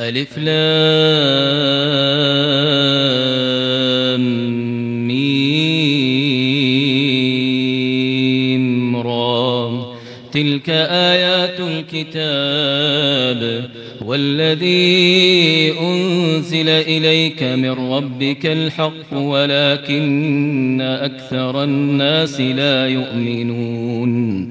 ألف لام ميم تلك آيات الكتاب والذي أنزل إليك من ربك الحق ولكن أكثر الناس لا يؤمنون.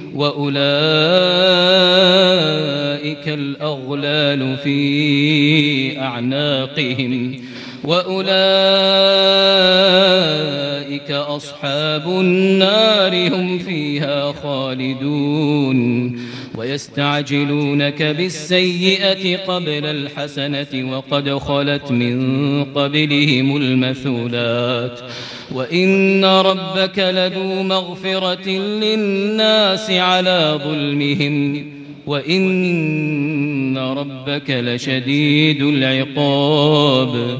وأولئك الأغلال في أعناقهم. وأولئك أصحاب النار هم فيها خالدون ويستعجلونك بالسيئة قبل الحسنة وقد خلت من قبلهم المثولات وإن ربك لذو مغفرة للناس على ظلمهم وإن ربك لشديد العقاب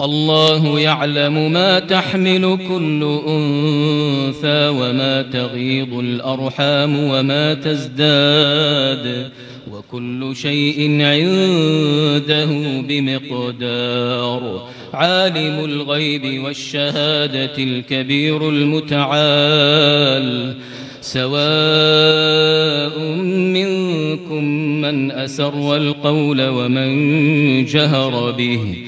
الله يعلم ما تحمل كل أنثى وما تغيض الأرحام وما تزداد وكل شيء عنده بمقدار عالم الغيب والشهادة الكبير المتعال سواء منكم من أسر القول ومن جهر به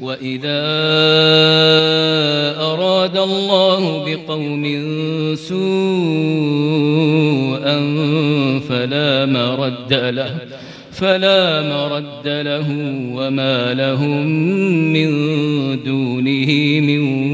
وإذا أراد الله بقوم سوءا فلا مرد له فلا مرد له وما لهم من دونه من